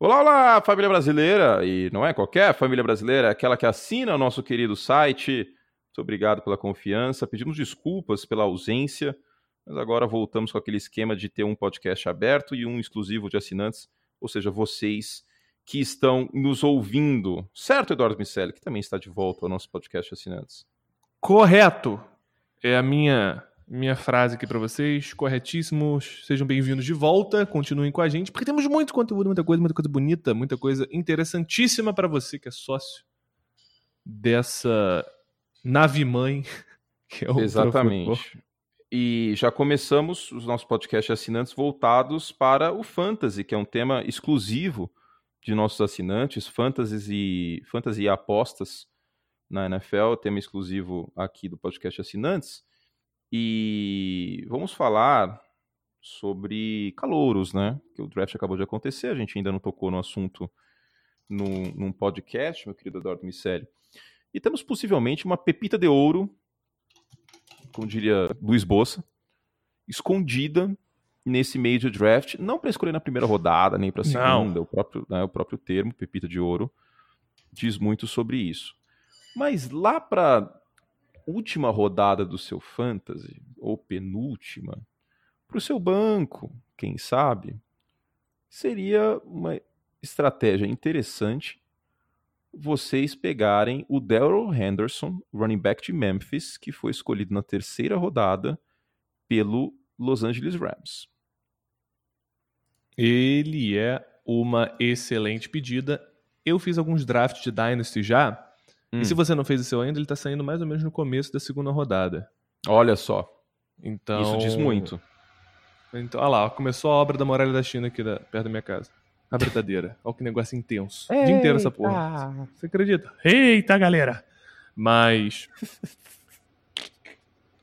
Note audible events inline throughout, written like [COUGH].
Olá, olá, família brasileira! E não é qualquer família brasileira, é aquela que assina o nosso querido site. Muito obrigado pela confiança. Pedimos desculpas pela ausência, mas agora voltamos com aquele esquema de ter um podcast aberto e um exclusivo de assinantes, ou seja, vocês que estão nos ouvindo. Certo, Eduardo Miceli, que também está de volta ao nosso podcast assinantes. Correto! É a minha minha frase aqui para vocês, corretíssimos. Sejam bem-vindos de volta, continuem com a gente, porque temos muito conteúdo, muita coisa, muita coisa bonita, muita coisa interessantíssima para você que é sócio dessa nave mãe [LAUGHS] que é o Exatamente. E já começamos os nossos podcasts assinantes voltados para o fantasy, que é um tema exclusivo de nossos assinantes, fantasy e fantasy e apostas na NFL, tema exclusivo aqui do podcast assinantes. E vamos falar sobre calouros, né? Que o draft acabou de acontecer, a gente ainda não tocou no assunto num, num podcast, meu querido Eduardo Miceli. E temos possivelmente uma pepita de ouro, como diria Luiz Bossa, escondida nesse meio de draft, não para escolher na primeira rodada, nem para segunda, o próprio, né, o próprio termo, pepita de ouro, diz muito sobre isso. Mas lá para última rodada do seu fantasy, ou penúltima, para o seu banco, quem sabe, seria uma estratégia interessante vocês pegarem o Daryl Henderson, running back de Memphis, que foi escolhido na terceira rodada pelo Los Angeles Rams. Ele é uma excelente pedida. Eu fiz alguns drafts de Dynasty já, Hum. E se hum. você não fez o seu ainda, ele está saindo mais ou menos no começo da segunda rodada. Olha só. Então. Isso diz muito. Então, olha lá, começou a obra da muralha da China aqui da, perto da minha casa. A verdadeira. Olha que negócio intenso. Eita. O dia inteiro essa porra. Você acredita? Eita, galera! Mas.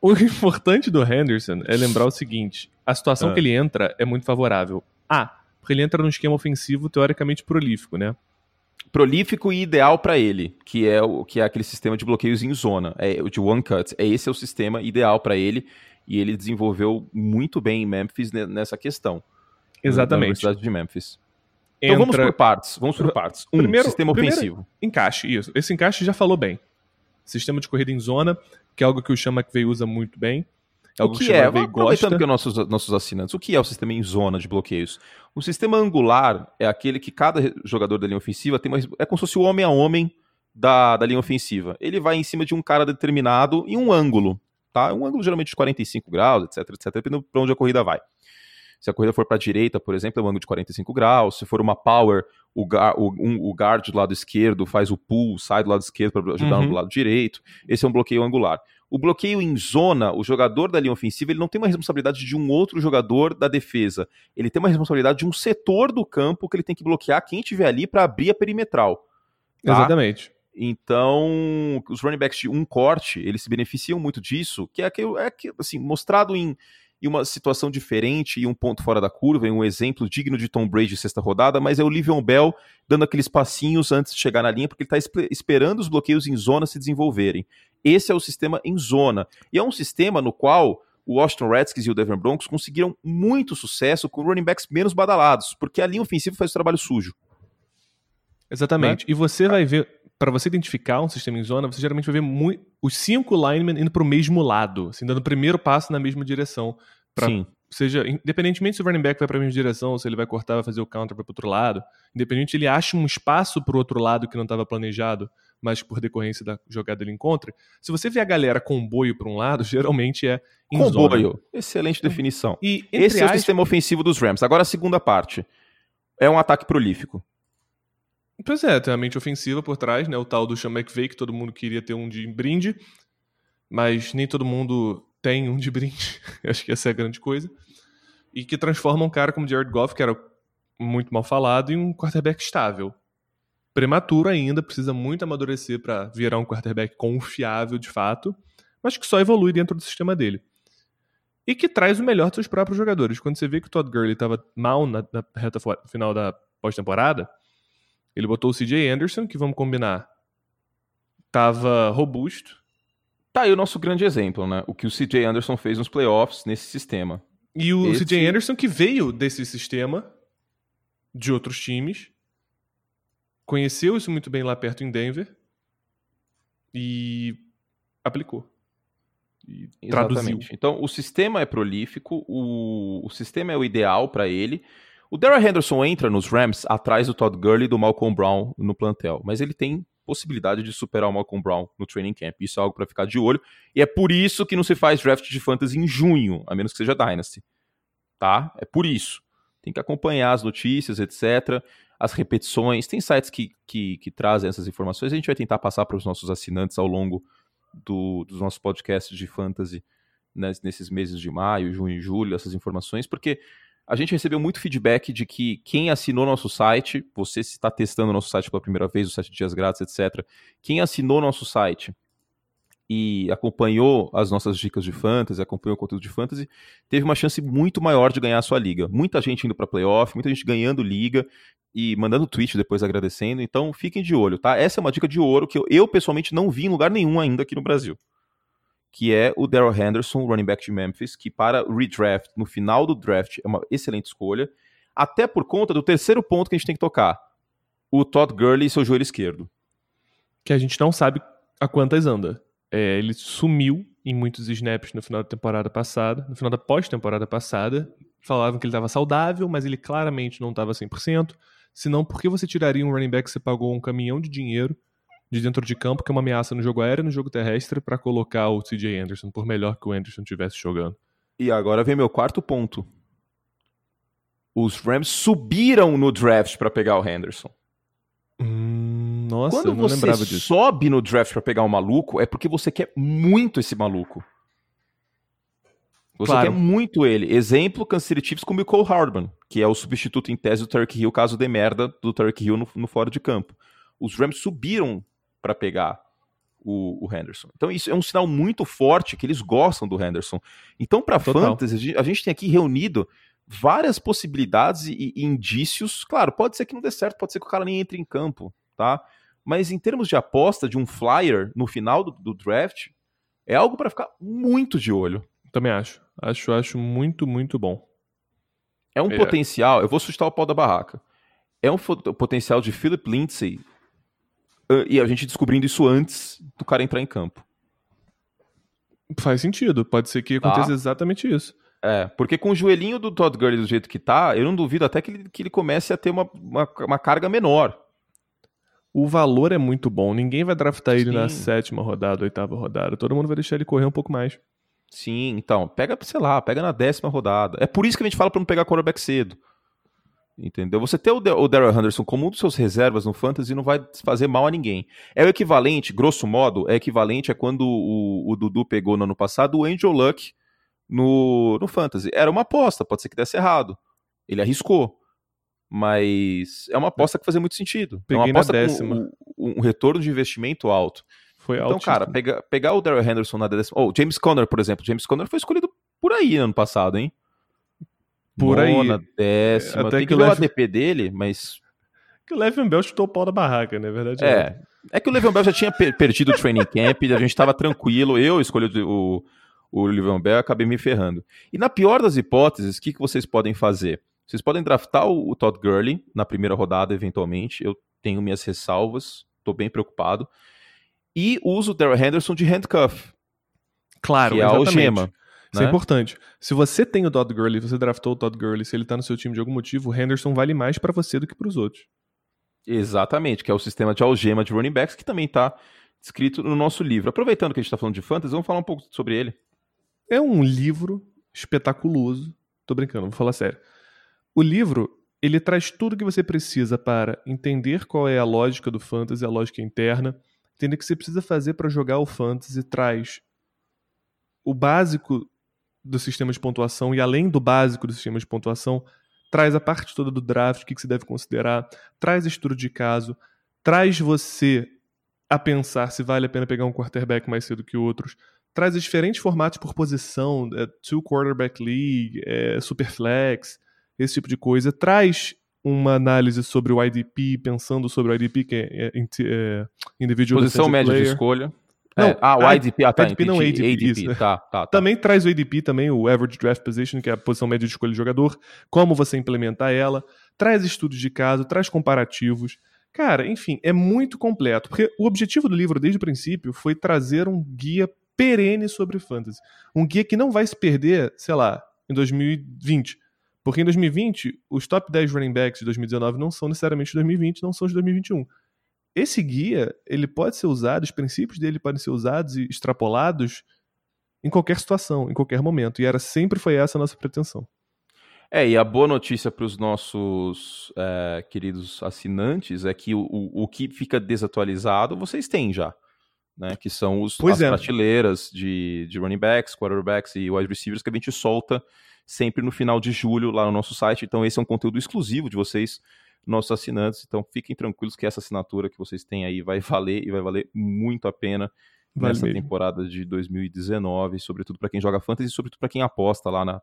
o importante do Henderson é lembrar o seguinte: a situação ah. que ele entra é muito favorável. Ah, porque ele entra num esquema ofensivo teoricamente prolífico, né? Prolífico e ideal para ele, que é o que é aquele sistema de bloqueios em zona, é o de one cut. É esse é o sistema ideal para ele e ele desenvolveu muito bem em Memphis nessa questão. Exatamente. Na Universidade de Memphis. Então vamos por partes, vamos por partes. Um, primeiro, sistema ofensivo. Encaixe, isso. Esse encaixe já falou bem. Sistema de corrida em zona, que é algo que o Chama McVeigh usa muito bem. É o que é? Aproveitando que é nossos, nossos assinantes, o que é o sistema em zona de bloqueios? O sistema angular é aquele que cada jogador da linha ofensiva tem uma, é como se fosse o homem a homem da, da linha ofensiva. Ele vai em cima de um cara determinado em um ângulo, tá? Um ângulo geralmente de 45 graus, etc, etc, dependendo para onde a corrida vai. Se a corrida for para a direita, por exemplo, é um ângulo de 45 graus. Se for uma power, o, o, um, o guard do lado esquerdo faz o pull, sai do lado esquerdo para ajudar uhum. no lado direito. Esse é um bloqueio angular. O bloqueio em zona, o jogador da linha ofensiva, ele não tem uma responsabilidade de um outro jogador da defesa. Ele tem uma responsabilidade de um setor do campo que ele tem que bloquear quem estiver ali para abrir a perimetral. Tá? Exatamente. Então, os running backs de um corte, eles se beneficiam muito disso, que é, que, é que, assim, mostrado em, em uma situação diferente e um ponto fora da curva, em um exemplo digno de Tom Brady sexta rodada, mas é o Livion Bell dando aqueles passinhos antes de chegar na linha, porque ele está esperando os bloqueios em zona se desenvolverem. Esse é o sistema em zona. E é um sistema no qual o Washington Redskins e o Denver Broncos conseguiram muito sucesso com running backs menos badalados, porque a linha ofensiva faz o trabalho sujo. Exatamente. Né? E você vai ver, para você identificar um sistema em zona, você geralmente vai ver os cinco linemen indo para o mesmo lado, assim, dando o primeiro passo na mesma direção. Sim. Seja, independentemente se o running back vai para a mesma direção, ou se ele vai cortar, vai fazer o counter para o outro lado, independente ele acha um espaço para o outro lado que não estava planejado, mas por decorrência da jogada ele encontra. Se você vê a galera comboio para um lado, [LAUGHS] geralmente é em comboio. Zona. Excelente definição. E esse é o sistema ofensivo dos Rams. Agora a segunda parte. É um ataque prolífico. Pois é, tem a mente ofensiva por trás, né? O tal do Sean McVay, que todo mundo queria ter um de brinde, mas nem todo mundo tem um de brinde. [LAUGHS] Acho que essa é a grande coisa. E que transforma um cara como Jared Goff, que era muito mal falado, em um quarterback estável. Prematuro ainda, precisa muito amadurecer para virar um quarterback confiável de fato, mas que só evolui dentro do sistema dele. E que traz o melhor dos seus próprios jogadores. Quando você vê que o Todd Gurley estava mal na, na reta final da pós-temporada, ele botou o CJ Anderson, que vamos combinar, tava robusto. Tá aí o nosso grande exemplo, né? O que o CJ Anderson fez nos playoffs nesse sistema. E o Esse... CJ Anderson que veio desse sistema de outros times conheceu isso muito bem lá perto em Denver e aplicou. E traduziu. Então, o sistema é prolífico, o, o sistema é o ideal para ele. O Darrell Henderson entra nos Rams atrás do Todd Gurley e do Malcolm Brown no plantel, mas ele tem possibilidade de superar o Malcolm Brown no training camp. Isso é algo para ficar de olho. E é por isso que não se faz draft de fantasy em junho, a menos que seja Dynasty. Tá? É por isso. Tem que acompanhar as notícias, etc. As repetições. Tem sites que, que, que trazem essas informações. A gente vai tentar passar para os nossos assinantes ao longo do, dos nossos podcasts de fantasy né, nesses meses de maio, junho e julho, essas informações, porque a gente recebeu muito feedback de que quem assinou nosso site, você está testando nosso site pela primeira vez, os sete dias grátis, etc. Quem assinou nosso site e acompanhou as nossas dicas de fantasy, acompanhou o conteúdo de fantasy, teve uma chance muito maior de ganhar a sua liga. Muita gente indo para playoff, muita gente ganhando liga e mandando tweet depois agradecendo. Então fiquem de olho, tá? Essa é uma dica de ouro que eu, eu pessoalmente não vi em lugar nenhum ainda aqui no Brasil que é o Daryl Henderson, running back de Memphis, que para redraft, no final do draft, é uma excelente escolha, até por conta do terceiro ponto que a gente tem que tocar, o Todd Gurley e seu joelho esquerdo. Que a gente não sabe a quantas anda. É, ele sumiu em muitos snaps no final da temporada passada, no final da pós-temporada passada. Falavam que ele estava saudável, mas ele claramente não estava 100%. Senão, por que você tiraria um running back que você pagou um caminhão de dinheiro de dentro de campo, que é uma ameaça no jogo aéreo e no jogo terrestre, para colocar o CJ Anderson, por melhor que o Anderson estivesse jogando. E agora vem meu quarto ponto. Os Rams subiram no draft para pegar o Henderson. Hum, nossa, Quando eu não você lembrava disso. sobe no draft para pegar um maluco, é porque você quer muito esse maluco. Você Claro. quer muito ele. Exemplo, Kansas City Chiefs com o Michael Hardman, que é o substituto em tese do Turk Hill, caso dê merda do Turk Hill no, no fora de campo. Os Rams subiram para pegar o, o Henderson. Então isso é um sinal muito forte que eles gostam do Henderson. Então para fantasy, a gente- a gente tem aqui reunido várias possibilidades e, e indícios. Claro, pode ser que não dê certo, pode ser que o cara nem entre em campo, tá? Mas em termos de aposta de um flyer no final do, do draft, é algo para ficar muito de olho. Também acho. Acho, acho muito, muito bom. É um É. potencial, eu vou assustar o pau da barraca. É um potencial de Philip Lindsay e a gente descobrindo isso antes do cara entrar em campo. Faz sentido. Pode ser que Tá. aconteça exatamente isso. É, porque com o joelhinho do Todd Gurley do jeito que tá, eu não duvido até que ele, que ele comece a ter uma, uma, uma carga menor. O valor é muito bom. Ninguém vai draftar ele na Sim. sétima rodada, oitava rodada. Todo mundo vai deixar ele correr um pouco mais. Sim, então, pega, sei lá, pega na décima rodada. É por isso que a gente fala pra não pegar quarterback cedo. Entendeu? Você ter o, Da- o Daryl Henderson como um dos seus reservas no Fantasy não vai fazer mal a ninguém. É o equivalente, grosso modo, é equivalente a quando o, o Dudu pegou no ano passado o Angel Luck no, no Fantasy. Era uma aposta, pode ser que desse errado. Ele arriscou. Mas é uma aposta que fazia muito sentido. é uma Peguei aposta décima. com um, um retorno de investimento alto. Foi Então, cara, pega- pegar o Daryl Henderson na décima. Oh, James Conner, por exemplo. James Conner foi escolhido por aí ano passado, hein? Por aí. Nona, décima. Até Tem que que ver o leve- ADP dele, mas. Que o Le'Veon Bell chutou o pau da barraca, né? Verdade É. É que o Le'Veon Bell já tinha per- perdido o training camp, a gente tava tranquilo. Eu escolhi o, o Le'Veon Bell e acabei me ferrando. E na pior das hipóteses, o que, que vocês podem fazer? Vocês podem draftar o, o Todd Gurley na primeira rodada, eventualmente. Eu tenho minhas ressalvas, tô bem preocupado. E uso o Daryl Henderson de handcuff, Claro, que é a exatamente. algema. Isso é né? importante. Se você tem o Todd Gurley, você draftou o Todd Gurley, se ele tá no seu time de algum motivo, o Henderson vale mais pra você do que pros outros. Exatamente, que é o sistema de algema de running backs, que também está escrito no nosso livro. Aproveitando que a gente está falando de fantasy, vamos falar um pouco sobre ele. É um livro espetaculoso. Tô brincando, vou falar sério. O livro, ele traz tudo que você precisa para entender qual é a lógica do fantasy, a lógica interna, entender o que você precisa fazer para jogar o fantasy, traz o básico do sistema de pontuação e além do básico do sistema de pontuação, traz a parte toda do draft, o que que você deve considerar, traz estudo de caso, traz você a pensar se vale a pena pegar um quarterback mais cedo que outros, traz os diferentes formatos por posição, é, two quarterback league, é, superflex, esse tipo de coisa, traz uma análise sobre o IDP, pensando sobre o IDP, que é, é, é individual Posição média de player. escolha. Não, É, ah, o IDP, ah, tá, IDP não, entendi. ADP, isso. tá, tá, tá. Também traz o ADP, também o Average Draft Position, que é a posição média de escolha do jogador, como você implementar ela, traz estudos de caso, traz comparativos. Cara, enfim, é muito completo. Porque o objetivo do livro, desde o princípio, foi trazer um guia perene sobre fantasy. Um guia que não vai se perder, sei lá, em 2020. Porque em 2020, os top 10 running backs de 2019 não são necessariamente de 2020, não são de 2021. Esse guia, ele pode ser usado, os princípios dele podem ser usados e extrapolados em qualquer situação, em qualquer momento. E era sempre foi essa a nossa pretensão. É, e a boa notícia para os nossos é, queridos assinantes é que o, o, que fica desatualizado vocês têm já. Né, que são os, as é. prateleiras de, de running backs, quarterbacks e wide receivers que a gente solta sempre no final de julho lá no nosso site. Então, esse é um conteúdo exclusivo de vocês, nossos assinantes. Então, fiquem tranquilos que essa assinatura que vocês têm aí vai [LAUGHS] valer e vai valer muito a pena vale nessa mesmo. temporada de 2019, sobretudo para quem joga fantasy e sobretudo para quem aposta lá na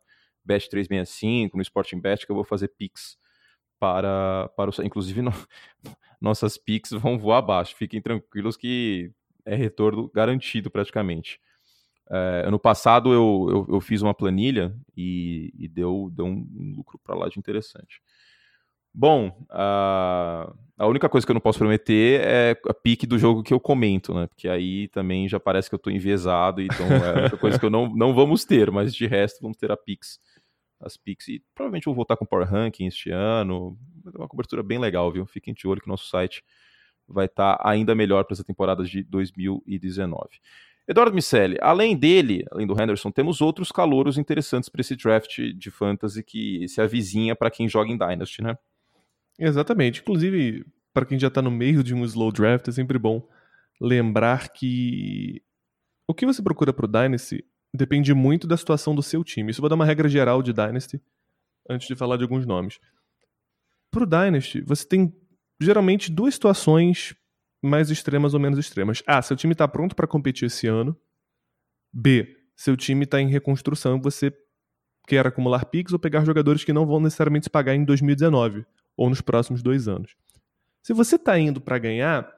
Bet365, no Sporting Bet, que eu vou fazer picks para, para o. Inclusive, no, [LAUGHS] nossas picks vão voar abaixo. Fiquem tranquilos que é retorno garantido praticamente. É, ano passado eu, eu, eu, fiz uma planilha e, e deu, deu um, um lucro para lá de interessante. Bom, a, a única coisa que eu não posso prometer é a pique do jogo que eu comento, né? Porque aí também já parece que eu estou enviesado, então é a única coisa que eu não, não vamos ter, mas de resto vamos ter a Pix. As Pix. E provavelmente vou voltar com Power Ranking este ano. É uma cobertura bem legal, viu? Fiquem de olho que o nosso site vai estar tá ainda melhor para essa temporada de 2019. Eduardo Miceli, além dele, além do Henderson, temos outros calouros interessantes para esse draft de fantasy que se avizinha para quem joga em Dynasty, né? Exatamente. Inclusive, para quem já está no meio de um slow draft, é sempre bom lembrar que o que você procura para o Dynasty depende muito da situação do seu time. Isso vou dar uma regra geral de Dynasty antes de falar de alguns nomes. Para o Dynasty, você tem geralmente duas situações mais extremas ou menos extremas. A, seu time está pronto para competir esse ano. B, seu time está em reconstrução e você quer acumular picks ou pegar jogadores que não vão necessariamente se pagar em 2019 ou nos próximos dois anos. Se você está indo para ganhar,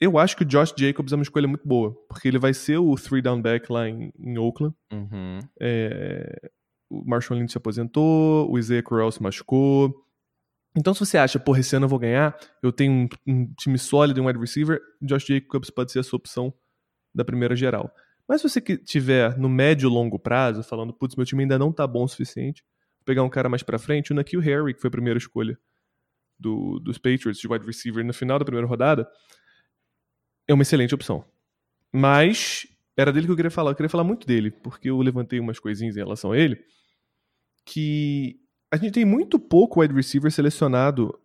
eu acho que o Josh Jacobs é uma escolha muito boa, porque ele vai ser o three down back lá em, em Oakland. Uhum. É, o Marshall Lynch se aposentou, o Isaiah Corral se machucou. Então, se você acha, porra, esse ano eu vou ganhar, eu tenho um, um time sólido um wide receiver, Josh Jacobs pode ser a sua opção da primeira geral. Mas se você tiver no médio e longo prazo, falando, putz, meu time ainda não tá bom o suficiente, pegar um cara mais pra frente, o Nakil Harry, que foi a primeira escolha do, dos Patriots de wide receiver no final da primeira rodada, é uma excelente opção. Mas era dele que eu queria falar. Eu queria falar muito dele, porque eu levantei umas coisinhas em relação a ele, que a gente tem muito pouco wide receiver selecionado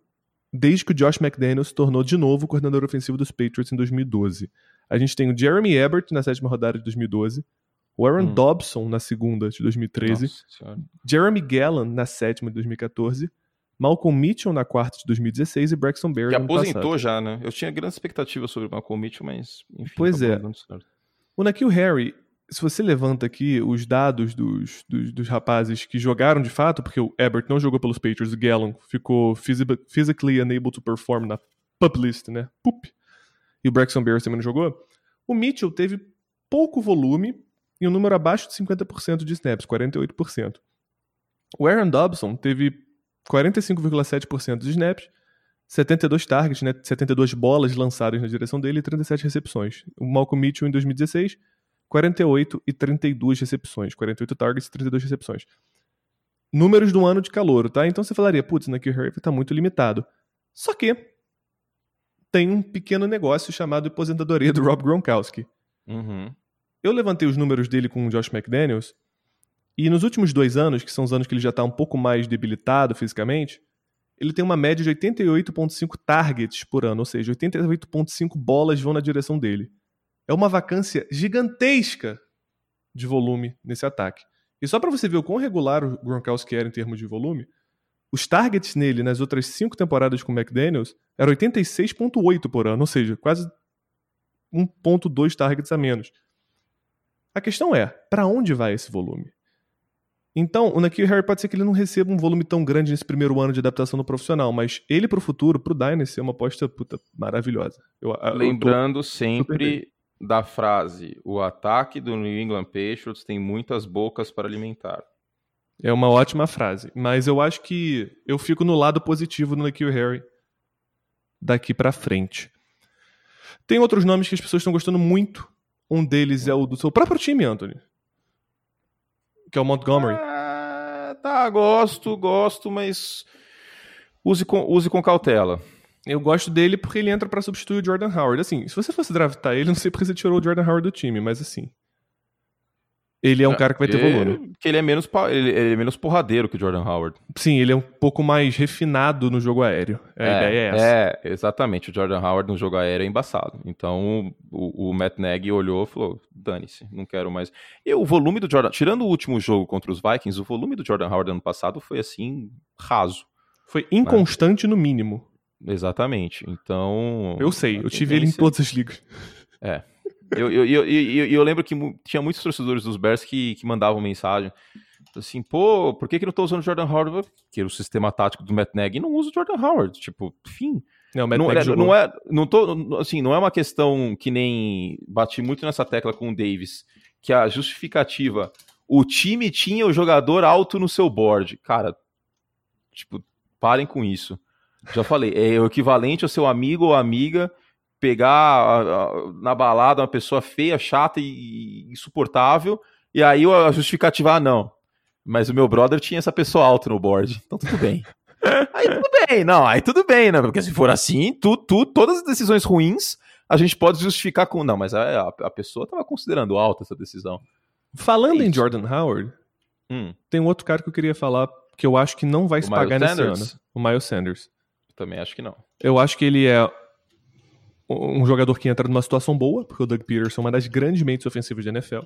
desde que o Josh McDaniels se tornou de novo coordenador ofensivo dos Patriots em 2012. A gente tem o Jeremy Ebert na sétima rodada de 2012, o Aaron hum. Dobson na segunda de 2013, Jeremy Gallan na sétima de 2014, Malcolm Mitchell na quarta de 2016 e Braxton Berry Que aposentou já, né? Eu tinha grandes expectativas sobre o Malcolm Mitchell, mas enfim. Pois é. O Nakil Harry se você levanta aqui os dados dos, dos, dos, rapazes que jogaram de fato, porque o Ebert não jogou pelos Patriots, o Gallon ficou physically unable to perform na PUP list, né? PUP. E o Braxton Berrios também não jogou. O Mitchell teve pouco volume e um número abaixo de 50% de snaps, 48%. O Aaron Dobson teve 45,7% de snaps, 72 targets, né, 72 bolas lançadas na direção dele e 37 recepções. O Malcolm Mitchell em 2016 48 e 32 recepções. 48 targets e 32 recepções. Números do ano de calor, tá? Então você falaria, putz, Nicky Harry tá muito limitado. Só que tem um pequeno negócio chamado aposentadoria do Rob Gronkowski. Uhum. Eu levantei os números dele com o Josh McDaniels e nos últimos dois anos, que são os anos que ele já tá um pouco mais debilitado fisicamente, ele tem uma média de 88,5 targets por ano, ou seja, 88,5 bolas vão na direção dele é uma vacância gigantesca de volume nesse ataque. E só para você ver o quão regular o Gronkowski era em termos de volume, os targets nele nas outras cinco temporadas com o McDaniels eram 86,8 por ano, ou seja, quase 1,2 targets a menos. A questão é, para onde vai esse volume? Então, o Nakil Harry pode ser que ele não receba um volume tão grande nesse primeiro ano de adaptação no profissional, mas ele pro futuro, pro Dynasty, é uma aposta puta, maravilhosa. Eu, Lembrando eu tô, sempre da frase: o ataque do New England Patriots tem muitas bocas para alimentar. É uma ótima frase, mas eu acho que eu fico no lado positivo do Nikhil Harry. daqui para frente. Tem outros nomes que as pessoas estão gostando muito. Um deles é o do seu próprio time, Anthony. Que é o Montgomery. Ah, tá, gosto, gosto, mas use com, use com cautela. Eu gosto dele porque ele entra para substituir o Jordan Howard. Assim, se você fosse draftar ele, não sei porque você tirou o Jordan Howard do time, mas assim. Ele é um cara que vai ter volume. Que ele é menos ele, ele, é menos porradeiro que o Jordan Howard. Sim, ele é um pouco mais refinado no jogo aéreo. A é, ideia é essa. É, exatamente. O Jordan Howard no jogo aéreo é embaçado. Então o, o Matt Nagy olhou e falou: dane-se, não quero mais. E o volume do Jordan, tirando o último jogo contra os Vikings, o volume do Jordan Howard ano passado foi assim, raso. Foi inconstante no mínimo. Exatamente. Então. Eu sei, eu tive ele em todas as ligas. É. Eu, eu, eu, eu, eu lembro que tinha muitos torcedores dos Bears que, que mandavam mensagem assim, pô, por que, que não tô usando o Jordan Howard? Porque o sistema tático do Matt Nagy não usa o Jordan Howard, tipo, fim. Não, o Matt não, é, não é, não tô, assim, não é uma questão que nem bati muito nessa tecla com o Davis, que a justificativa, o time tinha o jogador alto no seu board. Cara, tipo, parem com isso. Já falei, é o equivalente ao seu amigo ou amiga pegar na balada uma pessoa feia, chata e insuportável, e aí a justificativa, ah, não. Mas o meu brother tinha essa pessoa alta no board, então tudo bem. [LAUGHS] aí tudo bem, não, aí tudo bem, né? Porque se for assim, tu, tu, todas as decisões ruins a gente pode justificar com. Não, mas a, a pessoa estava considerando alta essa decisão. Falando é em Jordan Howard, hum. tem um outro cara que eu queria falar que eu acho que não vai o se pagar nesse ano. O Miles Sanders. Também acho que não. Eu acho que ele é um jogador que entra numa situação boa, porque o Doug Peterson é uma das grandes mentes ofensivas da NFL,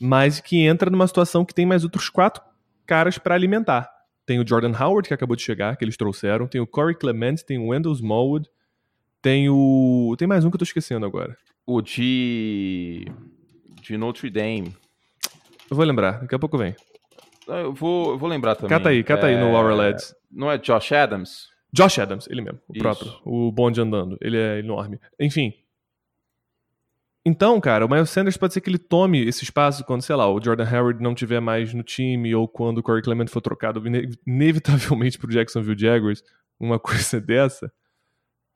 mas que entra numa situação que tem mais outros quatro caras para alimentar. Tem o Jordan Howard, que acabou de chegar, que eles trouxeram, tem o Corey Clement, tem o Wendell Smallwood, tem o. Tem mais um que eu tô esquecendo agora. O de. de Notre Dame. Eu vou lembrar, daqui a pouco vem. Eu vou, eu vou lembrar também. Cata aí, cata é... aí no Laurel Lads. Não é Josh Adams? Josh Adams, ele mesmo, o Isso. próprio. O bonde andando. Ele é enorme. Enfim. Então, cara, o Miles Sanders pode ser que ele tome esse espaço quando, sei lá, o Jordan Howard não tiver mais no time ou quando o Corey Clement for trocado inevitavelmente pro Jacksonville Jaguars, uma [LAUGHS] coisa dessa.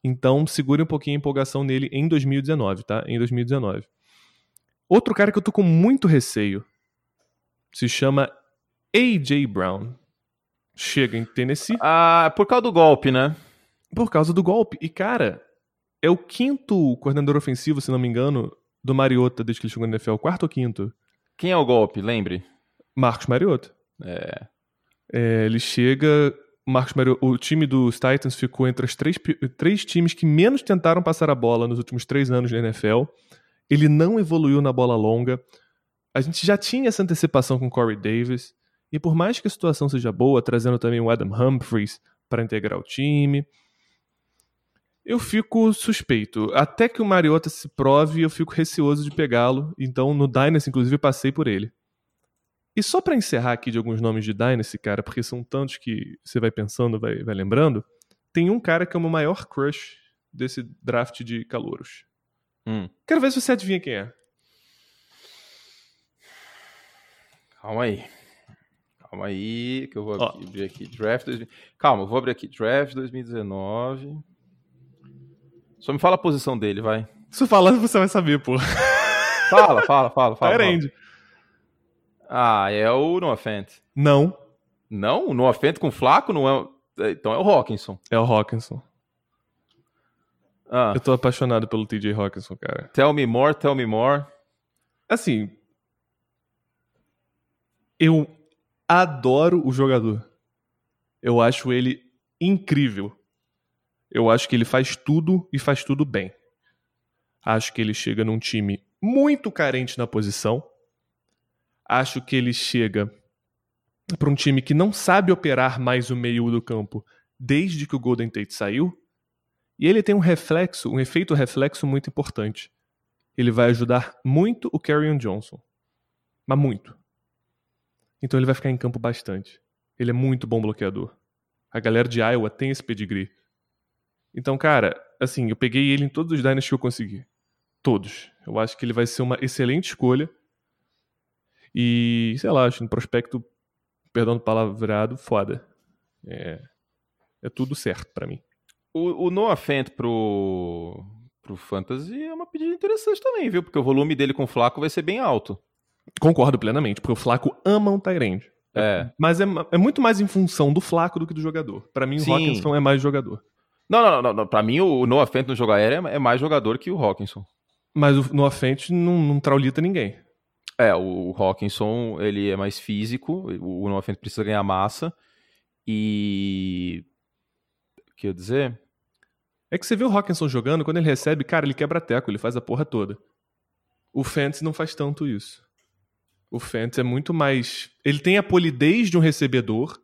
Então, segure um pouquinho a empolgação nele em 2019, tá? Em 2019. Outro cara que eu tô com muito receio se chama A.J. Brown chega em Tennessee. Ah, por causa do golpe, né? Por causa do golpe. E, cara, é o quinto coordenador ofensivo, se não me engano, do Mariota desde que ele chegou no NFL. Quarto ou quinto? Quem é o golpe, lembre? Marcos Mariota. É. é ele chega. Marcos Mariota, o time dos Titans ficou entre os três, três times que menos tentaram passar a bola nos últimos três anos na NFL. Ele não evoluiu na bola longa. A gente já tinha essa antecipação com Corey Davis. E por mais que a situação seja boa, trazendo também o Adam Humphries para integrar o time, eu fico suspeito. Até que o Mariota se prove, eu fico receoso de pegá-lo. Então, no Dynasty, inclusive, passei por ele. E só para encerrar aqui de alguns nomes de Dynasty, cara, porque são tantos que você vai pensando, vai, vai lembrando, tem um cara que é o meu maior crush desse draft de calouros. Hum. Quero ver se você adivinha quem é. Calma aí. Calma aí, que eu vou aqui, abrir aqui. Draft. Calma, eu vou abrir aqui. Draft 2019. Só me fala a posição dele, vai. Se eu falar, você vai saber, pô. Fala, fala, fala, [LAUGHS] fala. Tyrande. Ah, é o Noah Fent. Não. Não? O Noah Fent com flaco? Não é... Então é o Hawkinson. É o Hawkinson. Ah. Eu tô apaixonado pelo TJ Hawkinson, cara. Tell me more, tell me more. Assim. Eu adoro o jogador. Eu acho ele incrível. Eu acho que ele faz tudo e faz tudo bem. Acho que ele chega num time muito carente na posição. Acho que ele chega para um time que não sabe operar mais o meio do campo desde que o Golden Tate saiu. E ele tem um reflexo, um efeito reflexo muito importante. Ele vai ajudar muito o Carrion Johnson. Mas muito. Então ele vai ficar em campo bastante. Ele é muito bom bloqueador. A galera de Iowa tem esse pedigree. Então, cara, assim, eu peguei ele em todos os Dynasties que eu consegui. Todos. Eu acho que ele vai ser uma excelente escolha. E, sei lá, acho um prospecto, perdão do palavreado, foda. É, é tudo certo para mim. O, o Noah Fent pro, pro Fantasy é uma pedida interessante também, viu? Porque o volume dele com o Flaco vai ser bem alto. Concordo plenamente, porque o Flaco ama um Tyrande. É. Mas é, é, muito mais em função do Flaco do que do jogador. Para mim, Sim. o Hawkinson é mais jogador. Não, não, não, não. Pra mim, o Noah Fent no jogo aéreo é mais jogador que o Hawkinson. Mas o Noah Fent não, não traulita ninguém. É, o Hawkinson, ele é mais físico, o Noah Fent precisa ganhar massa. E. O que eu dizer? É que você vê o Hawkinson jogando, quando ele recebe, cara, ele quebra teco, ele faz a porra toda. O Fentz não faz tanto isso. O Fentz é muito mais. Ele tem a polidez de um recebedor,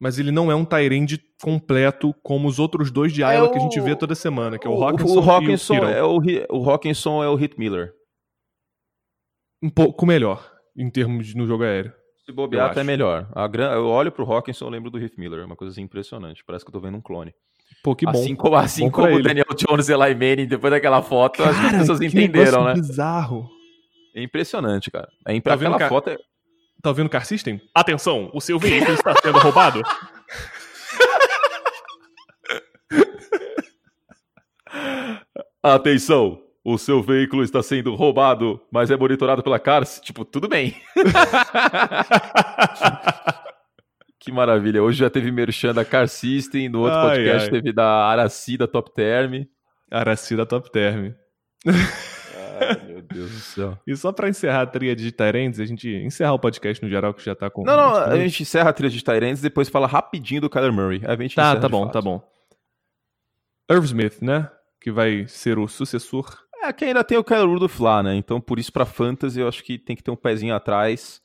mas ele não é um Tyrande completo como os outros dois de Iowa É que a gente o- vê toda semana, que é o o, Hawkinson, o Hawkinson e o é o, o Hawkinson é o Hit Miller. Um pouco melhor em termos de, no jogo aéreo. Se bobear, até melhor. A gran... Eu olho pro Hawkinson, eu lembro do Heath Miller. É uma coisa assim impressionante. Parece que eu tô vendo um clone. Pô, que bom. assim como, assim Bom como o. Daniel Jones e Eli Manning, depois daquela foto, acho que as pessoas que entenderam, né? bizarro. É impressionante, cara. É Tá impre... vendo, Aquela foto é... Tá ouvindo o Car System? Atenção, o seu veículo está sendo roubado. [LAUGHS] Atenção! O seu veículo está sendo roubado, mas é monitorado pela Cars. Tipo, tudo bem. [LAUGHS] que maravilha. Hoje já teve merchan da Car System, no outro Ai, podcast ai. teve da Araci, da Top Term. Aracida Top Term. Ai, Deus do céu. E só pra encerrar a tríade de Tyrands, a gente encerrar o podcast no geral, que já tá com. Não, não, 20 a gente encerra a trilha de Tyrants e depois fala rapidinho do Kyler Murray. Aí a gente Tá, tá bom, tá bom. Irv Smith, né? Que vai ser o sucessor. É que ainda tem o Kyler Rudolph lá, né? Então, por isso, pra Fantasy, eu acho que tem que ter um pezinho atrás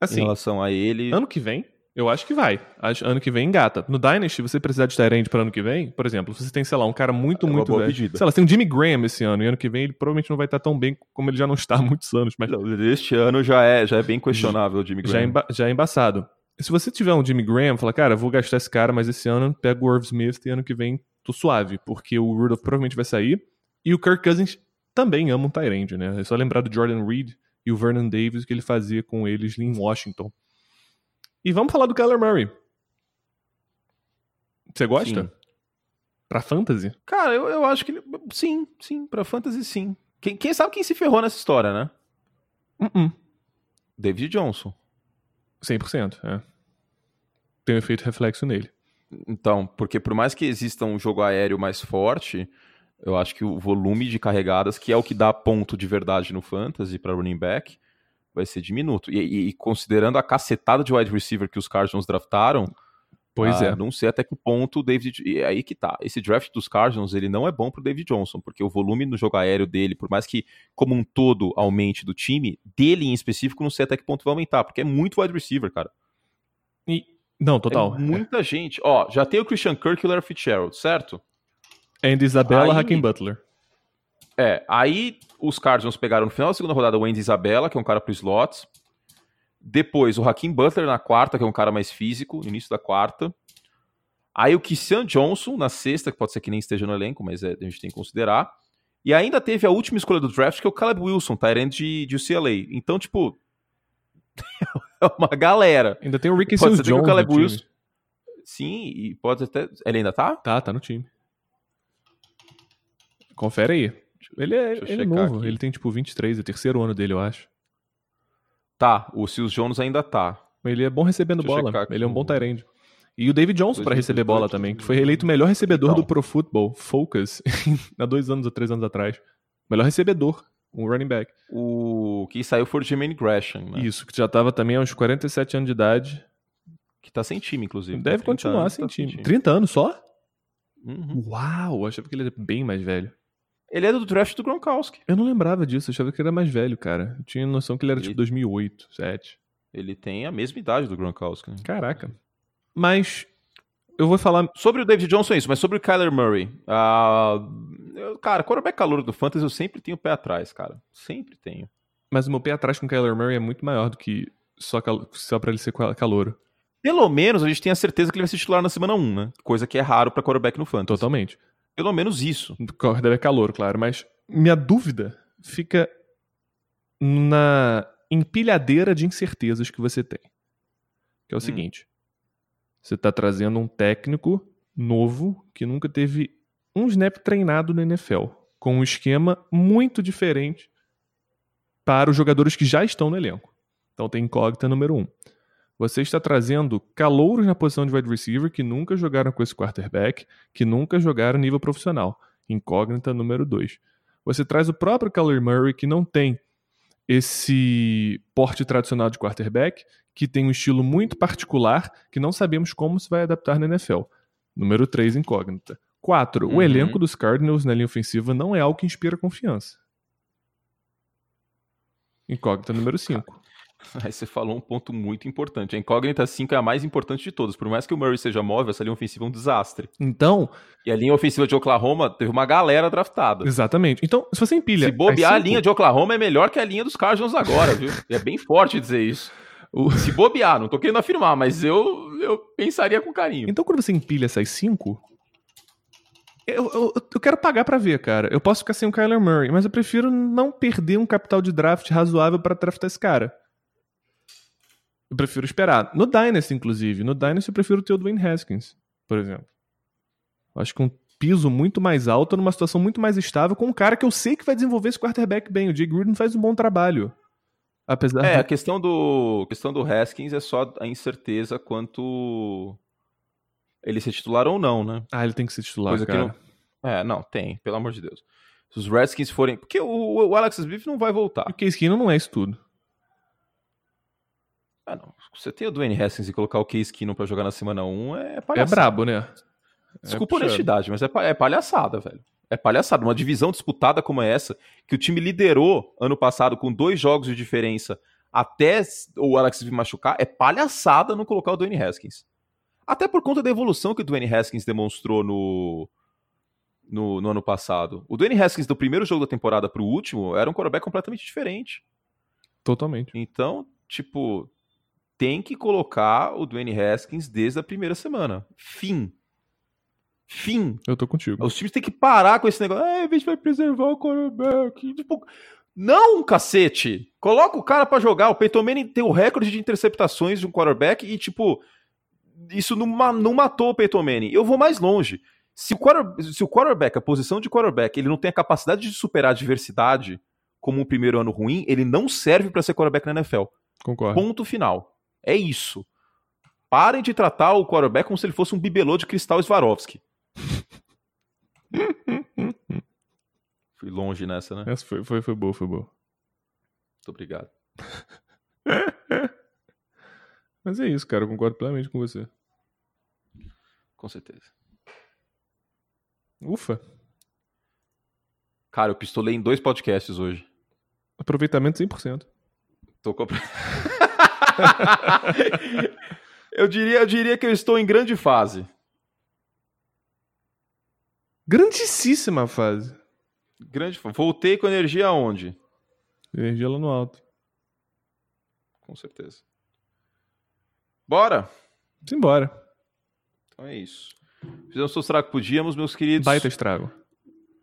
em Assim, relação a ele. ano que vem, eu acho que vai. Acho- Ano que vem engata. No Dynasty, você precisar de Tyrande pra ano que vem, por exemplo, se você tem, sei lá, um cara muito, É uma muito boa velho. pedida. Sei lá, você tem um Jimmy Graham esse ano, e ano que vem ele provavelmente não vai estar tão bem como ele já não está há muitos anos, mas Não, Este ano já é, já é bem questionável o Jimmy já é, Graham. emba- já é embaçado. Se você tiver um Jimmy Graham, fala, cara, vou gastar esse cara, mas esse ano pego o Irv Smith e ano que vem tô suave, porque o Rudolph provavelmente vai sair. E o Kirk Cousins também ama um Tyrande, né? É só lembrar do Jordan Reed e o Vernon Davis que ele fazia com eles em Washington. E vamos falar do Kyler Murray. Você gosta? Sim. Pra fantasy? Cara, eu, eu acho que. Sim, sim, pra Fantasy sim. Quem, quem sabe quem se ferrou nessa história, né? Uh-uh. David Johnson. 100%, é. Tem um efeito reflexo nele. Então, porque por mais que exista um jogo aéreo mais forte, eu acho que o volume de carregadas, que é o que dá ponto de verdade no Fantasy para running back, vai ser diminuto. E, e- e considerando a cacetada de wide receiver que os Cardinals draftaram, Pois ah, é. não sei até que ponto o David. E é aí que tá. Esse draft dos Cardinals, ele não é bom pro David Johnson, porque o volume no jogo aéreo dele, por mais que como um todo aumente do time, dele em específico, não sei até que ponto vai aumentar, porque é muito wide receiver, cara. E... Não, total. É muita gente. Ó, já tem o Christian Kirk e o Larry Fitzgerald, certo? Andy Isabella, Aí- Hakim Butler. É, aí os Cardinals pegaram no final da segunda rodada o Andy Isabella, que é um cara pro slot. Depois o Hakim Butler na quarta, que é um cara mais físico, no início da quarta. Aí o Kissan Johnson na sexta, que pode ser que nem esteja no elenco, mas é, a gente tem que considerar. E ainda teve a última escolha do draft, que é o Caleb Wilson, Tyrant de, de UCLA. Então, tipo, [LAUGHS] é uma galera. Ainda tem o Ricky Pode Seals ser que o Jones Caleb no time. Wilson. Sim, e pode até. Ele ainda tá? Tá, tá no time. Confere aí. Ele é, ele é novo. aqui. Ele tem tipo 23, é o terceiro ano dele, eu acho. Tá, o Seals Jones ainda tá. Ele é bom recebendo Deixa bola. Ele é um bom Tyrande. E o David Johnson pra 2018, receber bola também, que foi eleito o melhor recebedor Então. do Pro Football Focus [LAUGHS] há dois anos ou três anos atrás. Melhor recebedor, um running back. O que saiu foi o Jermaine Gresham, né? Isso, que já tava também aos 47 anos de idade. Que tá sem time, inclusive. Deve 30 continuar anos, sem tá time. 30 anos só? Uhum. Uau, achava que ele era bem mais velho. Ele é do draft do Gronkowski. Eu não lembrava disso, eu achava que ele era mais velho, cara. Eu tinha noção que ele era Ele- tipo 2008, 2007. Ele tem a mesma idade do Gronkowski. né? Caraca. Mas eu vou falar. Sobre o David Johnson é isso, mas sobre o Kyler Murray. ah, eu- cara, quarterback calor do Fantasy eu sempre tenho o pé atrás, cara. Sempre tenho. Mas o meu pé atrás com o Kyler Murray é muito maior do que só, cal... só pra ele ser cal- calouro. Pelo menos a gente tem a certeza que ele vai ser titular na semana 1, né? Coisa que é raro pra quarterback no Fantasy. Totalmente. Pelo menos isso. Deve é calor, claro. Mas minha dúvida fica na empilhadeira de incertezas que você tem. Que é o seguinte: você tá trazendo um técnico novo que nunca teve um snap treinado no NFL, com um esquema muito diferente para os jogadores que já estão no elenco. Então tem incógnita número um. Você está trazendo calouros na posição de wide receiver que nunca jogaram com esse quarterback, que nunca jogaram nível profissional. Incógnita número dois. Você traz o próprio Kyler Murray, que não tem esse porte tradicional de quarterback, que tem um estilo muito particular, que não sabemos como se vai adaptar na NFL. Número 3, incógnita. 4. Uhum. O elenco dos Cardinals na linha ofensiva não é algo que inspira confiança. Incógnita número 5. [LAUGHS] Aí você falou um ponto muito importante. A incógnita 5 é a mais importante de todas. Por mais que o Murray seja móvel, essa linha ofensiva é um desastre. Então. E a linha ofensiva de Oklahoma teve uma galera draftada. Exatamente. Então, se você empilha. Se bobear, a linha de Oklahoma é melhor que a linha dos Cardinals agora, viu? é bem forte dizer isso. O... [LAUGHS] Se bobear, não tô querendo afirmar, mas eu, eu pensaria com carinho. Então, quando você empilha essas cinco, eu, eu, eu, quero pagar para ver, cara. Eu posso ficar sem o Kyler Murray, mas eu prefiro não perder um capital de draft razoável para draftar esse cara. Eu prefiro esperar. No Dynasty, inclusive. No Dynasty, eu prefiro ter o Dwayne Haskins, por exemplo. Acho que um piso muito mais alto, numa situação muito mais estável, com um cara que eu sei que vai desenvolver esse quarterback bem. O Jay Gruden faz um bom trabalho. Apesar é, a questão do, questão do Haskins é só a incerteza quanto ele ser titular ou não, né? Ah, ele tem que ser titular, Coisa cara. Não... É, não, tem, pelo amor de Deus. Se os Redskins forem... Porque o, o Alex Smith não vai voltar. E o Case Keenum não é isso tudo. Ah, não. Você tem o Dwayne Haskins e colocar o Case Keenum pra jogar na semana 1 é palhaçada. É brabo, né? Desculpa é a honestidade, mas é, é palhaçada, velho. É palhaçada. Uma divisão disputada como essa, que o time liderou ano passado com dois jogos de diferença até o Alex Smith machucar, é palhaçada não colocar o Dwayne Haskins. Até por conta da evolução que o Dwayne Haskins demonstrou no, no, no ano passado. O Dwayne Haskins do primeiro jogo da temporada pro último era um quarterback completamente diferente. Totalmente. Então, tipo, tem que colocar o Dwayne Haskins desde a primeira semana. Fim. Fim. Eu tô contigo. Os times têm que parar com esse negócio. Ah, a gente vai preservar o quarterback. Tipo, não, cacete! Coloca o cara para jogar. O Peyton Manning tem o recorde de interceptações de um quarterback e, tipo, isso não, não matou o Peyton Manning. Eu vou mais longe. Se o, quarterback, se o quarterback, a posição de quarterback, ele não tem a capacidade de superar a adversidade como um primeiro ano ruim, ele não serve para ser quarterback na NFL. Concordo. Ponto final. É isso. Parem de tratar o quarterback como se ele fosse um bibelô de cristal Swarovski. [LAUGHS] Fui longe nessa, né? Essa foi, foi, foi boa, foi boa. Muito obrigado. [LAUGHS] Mas é isso, cara. Eu concordo plenamente com você. Com certeza. Ufa. Cara, eu pistolei em dois podcasts hoje. Aproveitamento 100%. Tô com... [LAUGHS] [LAUGHS] eu, diria, eu diria que eu estou em grande fase. Grandíssima fase. Grande fase. Voltei com energia aonde? Energia lá no alto. Com certeza. Bora? Simbora. Então é isso. Fizemos o estrago que podíamos, meus queridos. Baita estrago.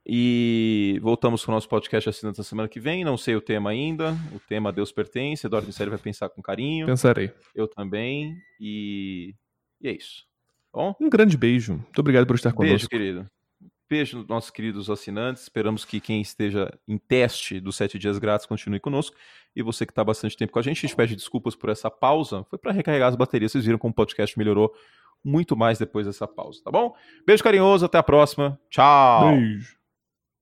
E voltamos com o nosso podcast assinante na semana que vem. Não sei o tema ainda. O tema Deus pertence. Eduardo Missério vai pensar com carinho. Pensarei. Eu também. E, e é isso. Bom? Um grande beijo. Muito obrigado por estar conosco. Beijo, querido. Beijo nos nossos queridos assinantes. Esperamos que quem esteja em teste dos sete dias grátis continue conosco. E você que está bastante tempo com a gente, a gente pede desculpas por essa pausa. Foi para recarregar as baterias. Vocês viram como o podcast melhorou muito mais depois dessa pausa, tá bom? Beijo carinhoso, até a próxima. Tchau. Beijo.